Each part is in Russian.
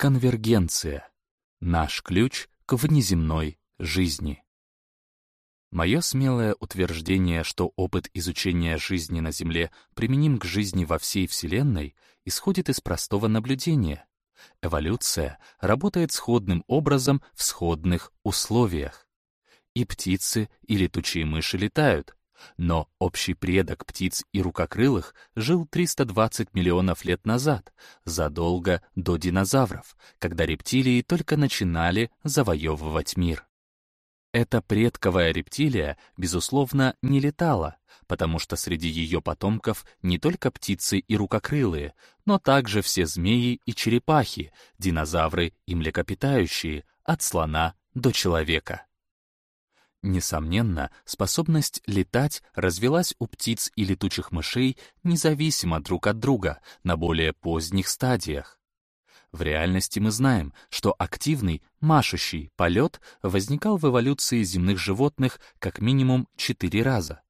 Конвергенция. Наш ключ к внеземной жизни. Мое смелое утверждение, что опыт изучения жизни на Земле применим к жизни во всей Вселенной, исходит из простого наблюдения. Эволюция работает сходным образом в сходных условиях. И птицы, и летучие мыши летают, но общий предок птиц и рукокрылых жил 320 миллионов лет назад, задолго до динозавров, когда рептилии только начинали завоевывать мир. Эта предковая рептилия, безусловно, не летала, потому что среди ее потомков не только птицы и рукокрылые, но также все змеи и черепахи, динозавры и млекопитающие, от слона до человека. Несомненно, способность летать развилась у птиц и летучих мышей независимо друг от друга на более поздних стадиях. В реальности мы знаем, что активный, машущий полет возникал в эволюции земных животных как минимум четыре раза.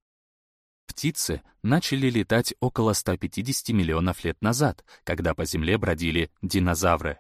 Птицы начали летать около 150 миллионов лет назад, когда по Земле бродили динозавры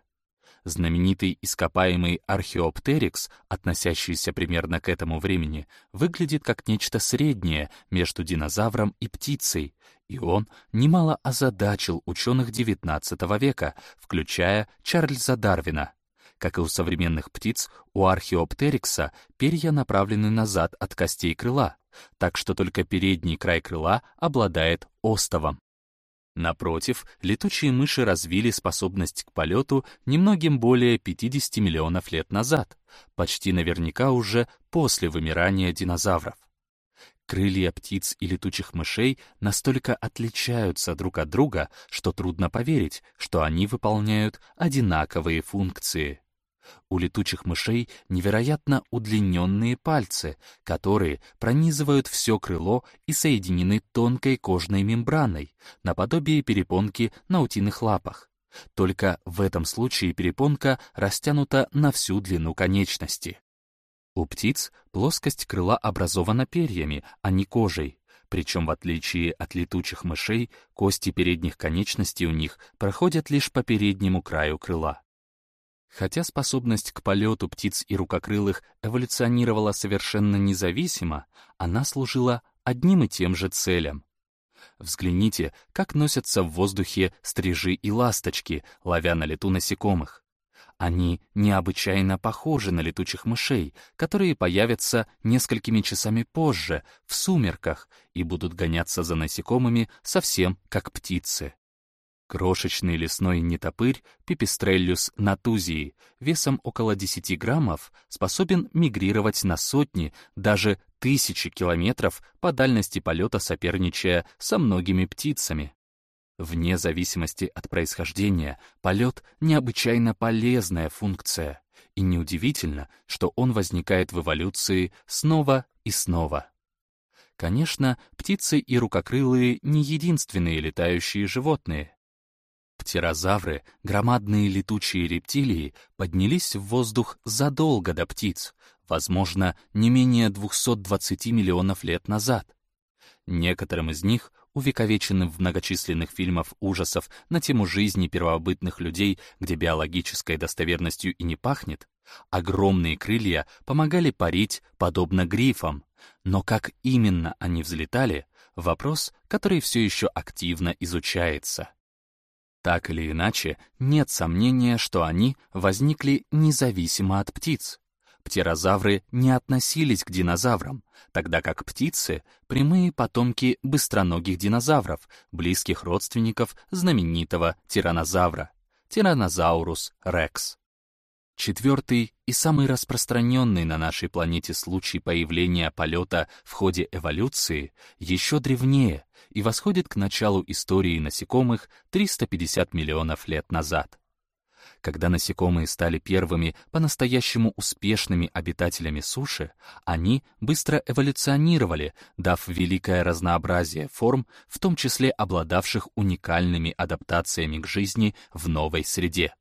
знаменитый ископаемый археоптерикс, относящийся примерно к этому времени, выглядит как нечто среднее между динозавром и птицей, и он немало озадачил ученых XIX века, включая Чарльза Дарвина. Как и у современных птиц, у археоптерикса перья направлены назад от костей крыла, так что только передний край крыла обладает остовом. Напротив, летучие мыши развили способность к полету немногим более 50 миллионов лет назад, почти наверняка уже после вымирания динозавров. Крылья птиц и летучих мышей настолько отличаются друг от друга, что трудно поверить, что они выполняют одинаковые функции. У летучих мышей невероятно удлиненные пальцы, которые пронизывают все крыло и соединены тонкой кожной мембраной, наподобие перепонки на утиных лапах. Только в этом случае перепонка растянута на всю длину конечности. У птиц плоскость крыла образована перьями, а не кожей. Причем, в отличие от летучих мышей, кости передних конечностей у них проходят лишь по переднему краю крыла. Хотя способность к полету птиц и рукокрылых эволюционировала совершенно независимо, она служила одним и тем же целям. Взгляните, как носятся в воздухе стрижи и ласточки, ловя на лету насекомых. Они необычайно похожи на летучих мышей, которые появятся несколькими часами позже, в сумерках, и будут гоняться за насекомыми совсем как птицы. Крошечный лесной нетопырь Пипистреллюс натузии весом около 10 граммов способен мигрировать на сотни, даже тысячи километров по дальности полета соперничая со многими птицами. Вне зависимости от происхождения, полет — необычайно полезная функция, и неудивительно, что он возникает в эволюции снова и снова. Конечно, птицы и рукокрылые не единственные летающие животные. Птерозавры, громадные летучие рептилии, поднялись в воздух задолго до птиц, возможно, не менее 220 миллионов лет назад. Некоторым из них, увековеченным в многочисленных фильмах ужасов на тему жизни первобытных людей, где биологической достоверностью и не пахнет, огромные крылья помогали парить, подобно грифам. Но как именно они взлетали — вопрос, который все еще активно изучается. Так или иначе, нет сомнения, что они возникли независимо от птиц. Птерозавры не относились к динозаврам, тогда как птицы — прямые потомки быстроногих динозавров, близких родственников знаменитого тиранозавра — Тиранозаурус рекс. Четвертый и самый распространенный на нашей планете случай появления полета в ходе эволюции еще древнее и восходит к началу истории насекомых 350 миллионов лет назад. Когда насекомые стали первыми по-настоящему успешными обитателями суши, они быстро эволюционировали, дав великое разнообразие форм, в том числе обладавших уникальными адаптациями к жизни в новой среде.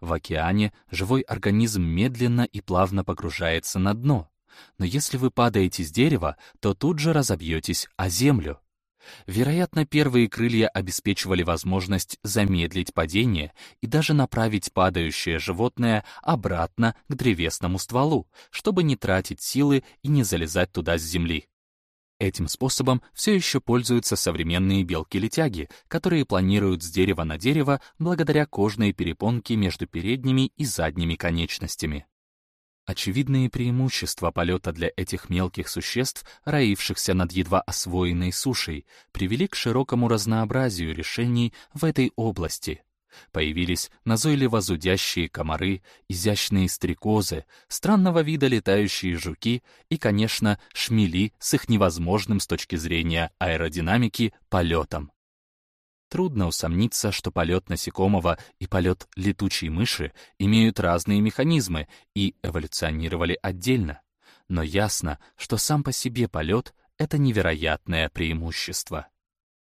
В океане живой организм медленно и плавно погружается на дно. Но если вы падаете с дерева, то тут же разобьетесь о землю. Вероятно, первые крылья обеспечивали возможность замедлить падение и даже направить падающее животное обратно к древесному стволу, чтобы не тратить силы и не залезать туда с земли. Этим способом все еще пользуются современные белки-летяги, которые планируют с дерева на дерево благодаря кожной перепонке между передними и задними конечностями. Очевидные преимущества полета для этих мелких существ, роившихся над едва освоенной сушей, привели к широкому разнообразию решений в этой области. Появились назойливо зудящие комары, изящные стрекозы, странного вида летающие жуки и, конечно, шмели с их невозможным с точки зрения аэродинамики полетом. Трудно усомниться, что полет насекомого и полет летучей мыши имеют разные механизмы и эволюционировали отдельно. Но ясно, что сам по себе полет — это невероятное преимущество.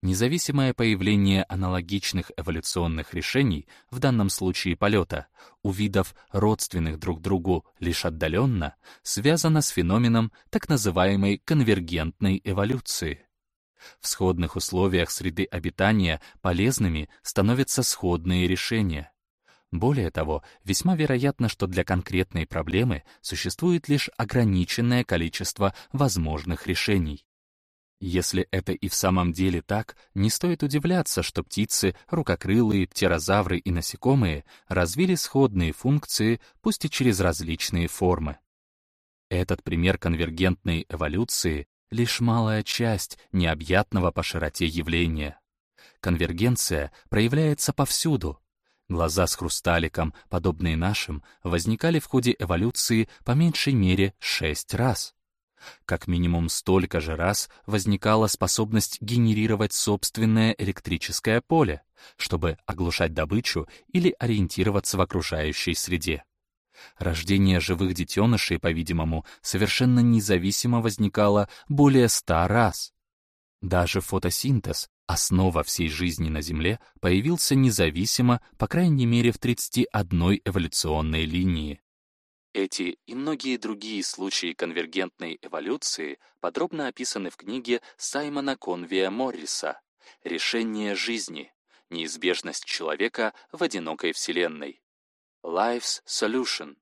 Независимое появление аналогичных эволюционных решений, в данном случае полета, у видов, родственных друг другу лишь отдаленно, связано с феноменом так называемой конвергентной эволюции. В сходных условиях среды обитания полезными становятся сходные решения. Более того, весьма вероятно, что для конкретной проблемы существует лишь ограниченное количество возможных решений. Если это и в самом деле так, не стоит удивляться, что птицы, рукокрылые, птерозавры и насекомые развили сходные функции, пусть и через различные формы. Этот пример конвергентной эволюции лишь малая часть необъятного по широте явления. Конвергенция проявляется повсюду. Глаза с хрусталиком, подобные нашим, возникали в ходе эволюции по меньшей мере шесть раз. Как минимум столько же раз возникала способность генерировать собственное электрическое поле, чтобы оглушать добычу или ориентироваться в окружающей среде. Рождение живых детенышей, по-видимому, совершенно независимо возникало более ста раз. Даже фотосинтез, основа всей жизни на Земле, появился независимо, по крайней мере, в 31 эволюционной линии. Эти и многие другие случаи конвергентной эволюции подробно описаны в книге Саймона Конвия Морриса «Решение жизни. Неизбежность человека в одинокой вселенной». Life's Solution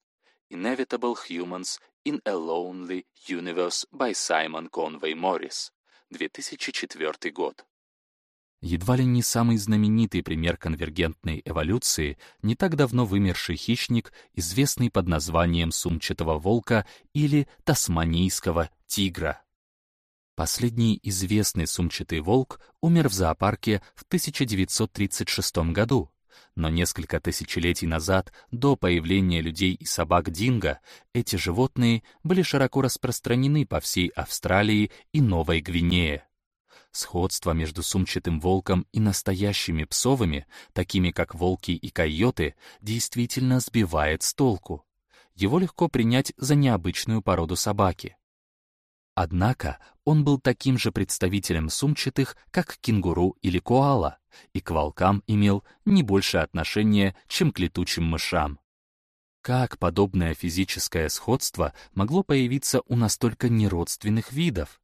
Inevitable Humans in a Lonely Universe by Simon Conway Morris, 2004 год. Едва ли не самый знаменитый пример конвергентной эволюции не так давно вымерший хищник, известный под названием сумчатого волка или тасманийского тигра. Последний известный сумчатый волк умер в зоопарке в 1936 году, но несколько тысячелетий назад, до появления людей и собак динго, эти животные были широко распространены по всей Австралии и Новой Гвинее. Сходство между сумчатым волком и настоящими псовыми, такими как волки и койоты, действительно сбивает с толку. Его легко принять за необычную породу собаки. Однако он был таким же представителем сумчатых, как кенгуру или коала, и к волкам имел не больше отношения, чем к летучим мышам. Как подобное физическое сходство могло появиться у настолько неродственных видов?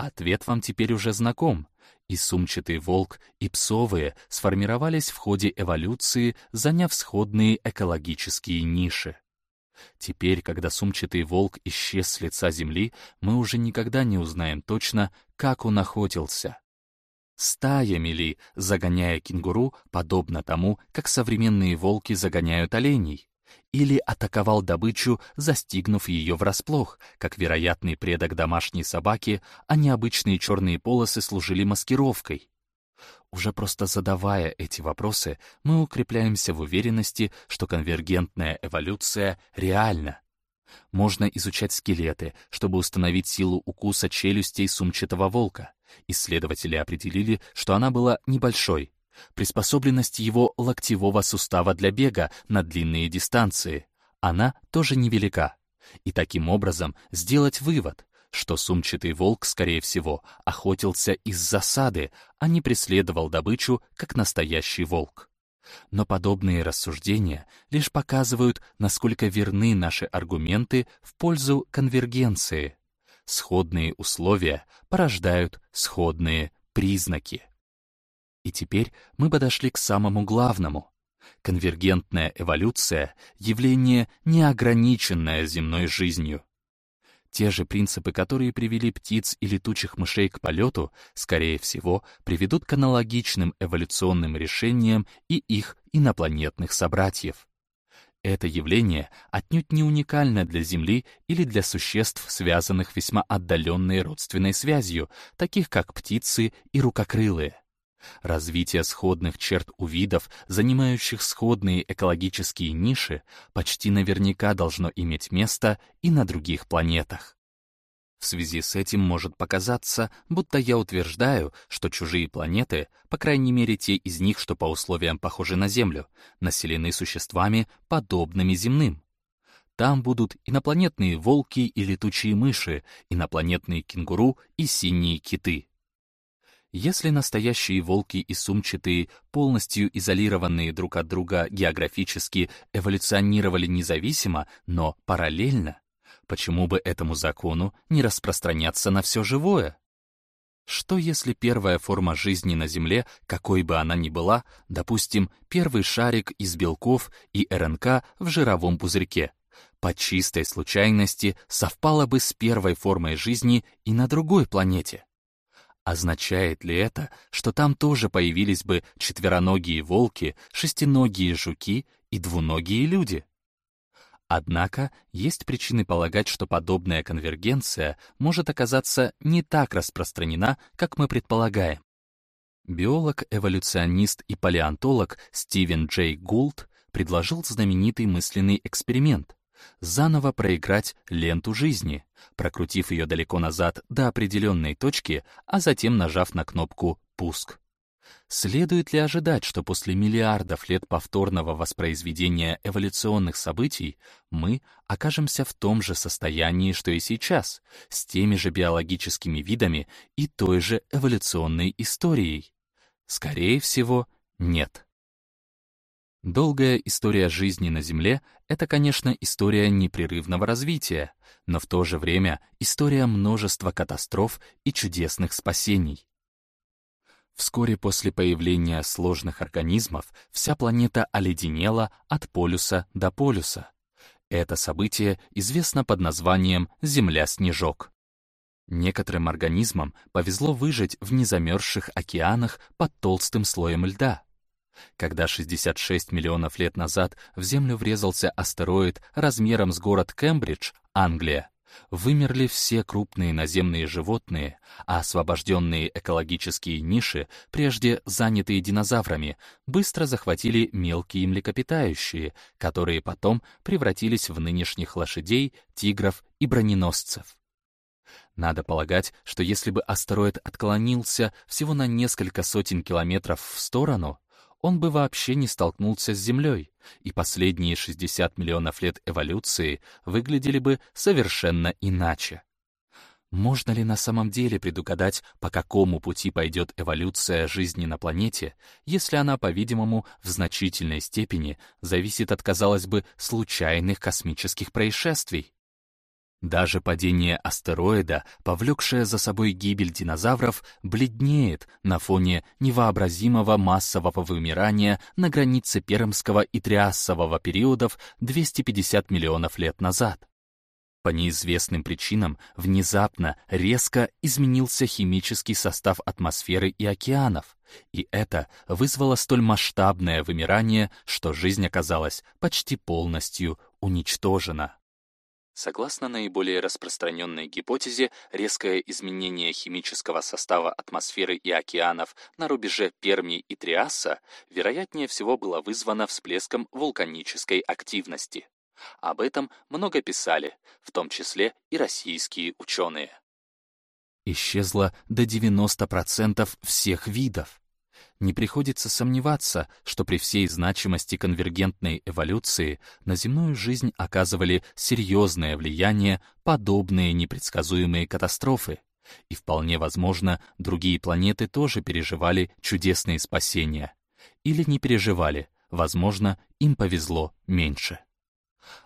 Ответ вам теперь уже знаком. И сумчатый волк, и псовые сформировались в ходе эволюции, заняв сходные экологические ниши. Теперь, когда сумчатый волк исчез с лица земли, мы уже никогда не узнаем точно, как он охотился. Стаями ли, загоняя кенгуру, подобно тому, как современные волки загоняют оленей? Или атаковал добычу, застигнув ее врасплох, как вероятный предок домашней собаки, а необычные черные полосы служили маскировкой? Уже просто задавая эти вопросы, мы укрепляемся в уверенности, что конвергентная эволюция реальна. Можно изучать скелеты, чтобы установить силу укуса челюстей сумчатого волка. Исследователи определили, что она была небольшой. Приспособленность его локтевого сустава для бега на длинные дистанции. Она тоже невелика. И таким образом сделать вывод что сумчатый волк, скорее всего, охотился из засады, а не преследовал добычу, как настоящий волк. Но подобные рассуждения лишь показывают, насколько верны наши аргументы в пользу конвергенции. Сходные условия порождают сходные признаки. И теперь мы подошли к самому главному. Конвергентная эволюция — явление, неограниченное земной жизнью. Те же принципы, которые привели птиц и летучих мышей к полету, скорее всего, приведут к аналогичным эволюционным решениям и их инопланетных собратьев. Это явление отнюдь не уникально для Земли или для существ, связанных весьма отдаленной родственной связью, таких как птицы и рукокрылые. Развитие сходных черт у видов, занимающих сходные экологические ниши, почти наверняка должно иметь место и на других планетах. В связи с этим может показаться, будто я утверждаю, что чужие планеты, по крайней мере те из них, что по условиям похожи на Землю, населены существами, подобными земным. Там будут инопланетные волки и летучие мыши, инопланетные кенгуру и синие киты. Если настоящие волки и сумчатые, полностью изолированные друг от друга географически, эволюционировали независимо, но параллельно, Почему бы этому закону не распространяться на все живое? Что если первая форма жизни на Земле, какой бы она ни была, допустим, первый шарик из белков и РНК в жировом пузырьке, по чистой случайности совпала бы с первой формой жизни и на другой планете? Означает ли это, что там тоже появились бы четвероногие волки, шестиногие жуки и двуногие люди? Однако есть причины полагать, что подобная конвергенция может оказаться не так распространена, как мы предполагаем. Биолог, эволюционист и палеонтолог Стивен Джей Гулд предложил знаменитый мысленный эксперимент — заново проиграть ленту жизни, прокрутив ее далеко назад до определенной точки, а затем нажав на кнопку «Пуск». Следует ли ожидать, что после миллиардов лет повторного воспроизведения эволюционных событий мы окажемся в том же состоянии, что и сейчас, с теми же биологическими видами и той же эволюционной историей? Скорее всего, нет. Долгая история жизни на Земле — это, конечно, история непрерывного развития, но в то же время история множества катастроф и чудесных спасений. Вскоре после появления сложных организмов вся планета оледенела от полюса до полюса. Это событие известно под названием «Земля-снежок». Некоторым организмам повезло выжить в незамерзших океанах под толстым слоем льда. Когда 66 миллионов лет назад в Землю врезался астероид размером с город Кембридж, Англия, Вымерли все крупные наземные животные, а освобожденные экологические ниши, прежде занятые динозаврами, быстро захватили мелкие млекопитающие, которые потом превратились в нынешних лошадей, тигров и броненосцев. Надо полагать, что если бы астероид отклонился всего на несколько сотен километров в сторону, он бы вообще не столкнулся с Землей, и последние 60 миллионов лет эволюции выглядели бы совершенно иначе. Можно ли на самом деле предугадать, по какому пути пойдет эволюция жизни на планете, если она, по-видимому, в значительной степени зависит от, казалось бы, случайных космических происшествий? Даже падение астероида, повлекшее за собой гибель динозавров, бледнеет на фоне невообразимого массового вымирания на границе Пермского и Триассового периодов 250 миллионов лет назад. По неизвестным причинам внезапно, резко изменился химический состав атмосферы и океанов, и это вызвало столь масштабное вымирание, что жизнь оказалась почти полностью уничтожена. Согласно наиболее распространенной гипотезе, резкое изменение химического состава атмосферы и океанов на рубеже Перми и Триаса вероятнее всего было вызвано всплеском вулканической активности. Об этом много писали, в том числе и российские ученые. Исчезло до 90% всех видов не приходится сомневаться, что при всей значимости конвергентной эволюции на земную жизнь оказывали серьезное влияние подобные непредсказуемые катастрофы. И вполне возможно, другие планеты тоже переживали чудесные спасения. Или не переживали, возможно, им повезло меньше.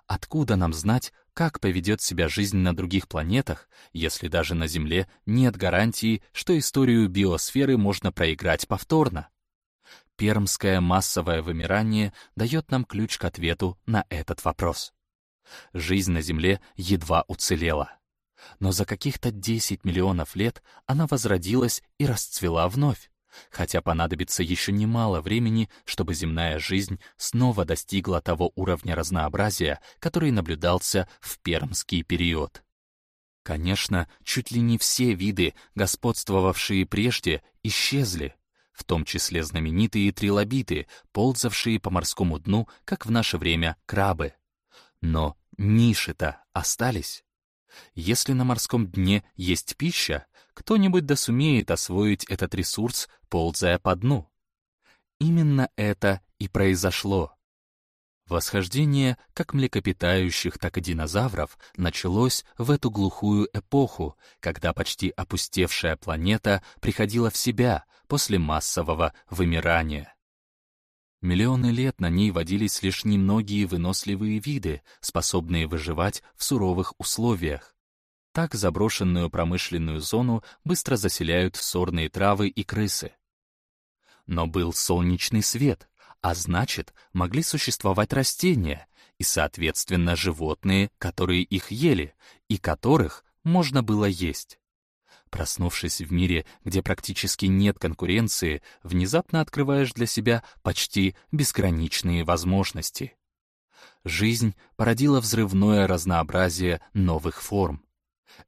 Откуда нам знать, как поведет себя жизнь на других планетах, если даже на Земле нет гарантии, что историю биосферы можно проиграть повторно? Пермское массовое вымирание дает нам ключ к ответу на этот вопрос. Жизнь на Земле едва уцелела. Но за каких-то 10 миллионов лет она возродилась и расцвела вновь, хотя понадобится еще немало времени, чтобы земная жизнь снова достигла того уровня разнообразия, который наблюдался в пермский период. Конечно, чуть ли не все виды, господствовавшие прежде, исчезли, в том числе знаменитые трилобиты, ползавшие по морскому дну, как в наше время крабы. Но ниши-то остались. Если на морском дне есть пища, кто-нибудь да сумеет освоить этот ресурс, ползая по дну. Именно это и произошло. Восхождение как млекопитающих, так и динозавров началось в эту глухую эпоху, когда почти опустевшая планета приходила в себя после массового вымирания. Миллионы лет на ней водились лишь немногие выносливые виды, способные выживать в суровых условиях. Так заброшенную промышленную зону быстро заселяют сорные травы и крысы. Но был солнечный свет, а значит, могли существовать растения и, соответственно, животные, которые их ели и которых можно было есть. Проснувшись в мире, где практически нет конкуренции, внезапно открываешь для себя почти безграничные возможности. Жизнь породила взрывное разнообразие новых форм.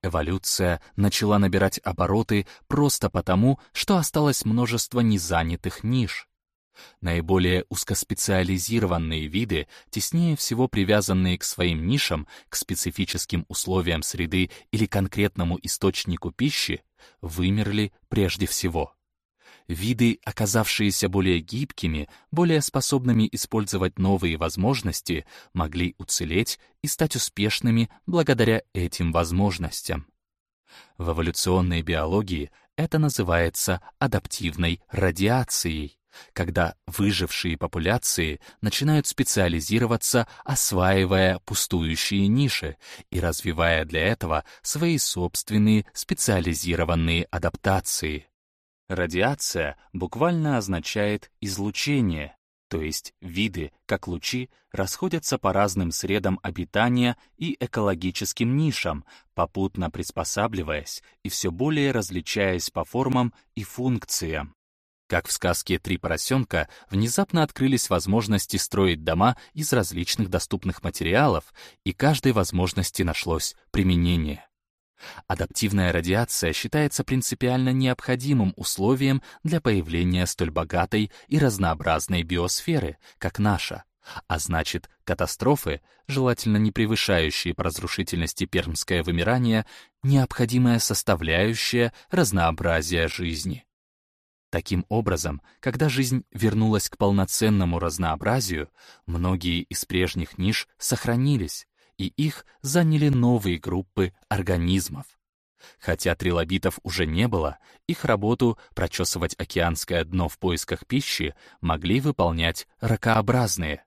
Эволюция начала набирать обороты просто потому, что осталось множество незанятых ниш. Наиболее узкоспециализированные виды, теснее всего привязанные к своим нишам, к специфическим условиям среды или конкретному источнику пищи, вымерли прежде всего. Виды, оказавшиеся более гибкими, более способными использовать новые возможности, могли уцелеть и стать успешными благодаря этим возможностям. В эволюционной биологии это называется адаптивной радиацией когда выжившие популяции начинают специализироваться, осваивая пустующие ниши и развивая для этого свои собственные специализированные адаптации. Радиация буквально означает излучение, то есть виды, как лучи, расходятся по разным средам обитания и экологическим нишам, попутно приспосабливаясь и все более различаясь по формам и функциям. Как в сказке «Три поросенка» внезапно открылись возможности строить дома из различных доступных материалов, и каждой возможности нашлось применение. Адаптивная радиация считается принципиально необходимым условием для появления столь богатой и разнообразной биосферы, как наша, а значит, катастрофы, желательно не превышающие по разрушительности пермское вымирание, необходимая составляющая разнообразия жизни. Таким образом, когда жизнь вернулась к полноценному разнообразию, многие из прежних ниш сохранились, и их заняли новые группы организмов. Хотя трилобитов уже не было, их работу прочесывать океанское дно в поисках пищи могли выполнять ракообразные.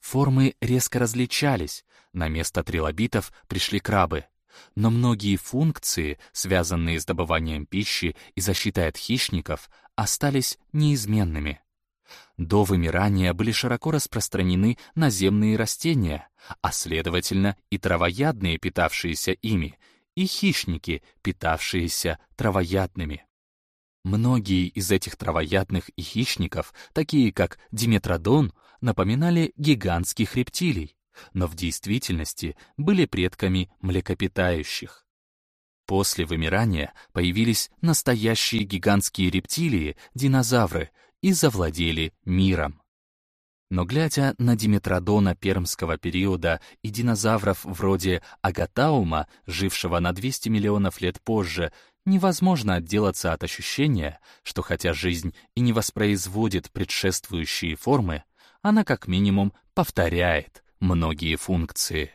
Формы резко различались, на место трилобитов пришли крабы, но многие функции, связанные с добыванием пищи и защитой от хищников, остались неизменными. До вымирания были широко распространены наземные растения, а следовательно и травоядные, питавшиеся ими, и хищники, питавшиеся травоядными. Многие из этих травоядных и хищников, такие как диметродон, напоминали гигантских рептилий, но в действительности были предками млекопитающих. После вымирания появились настоящие гигантские рептилии, динозавры, и завладели миром. Но глядя на Диметродона пермского периода и динозавров вроде Агатаума, жившего на 200 миллионов лет позже, невозможно отделаться от ощущения, что хотя жизнь и не воспроизводит предшествующие формы, она как минимум повторяет многие функции.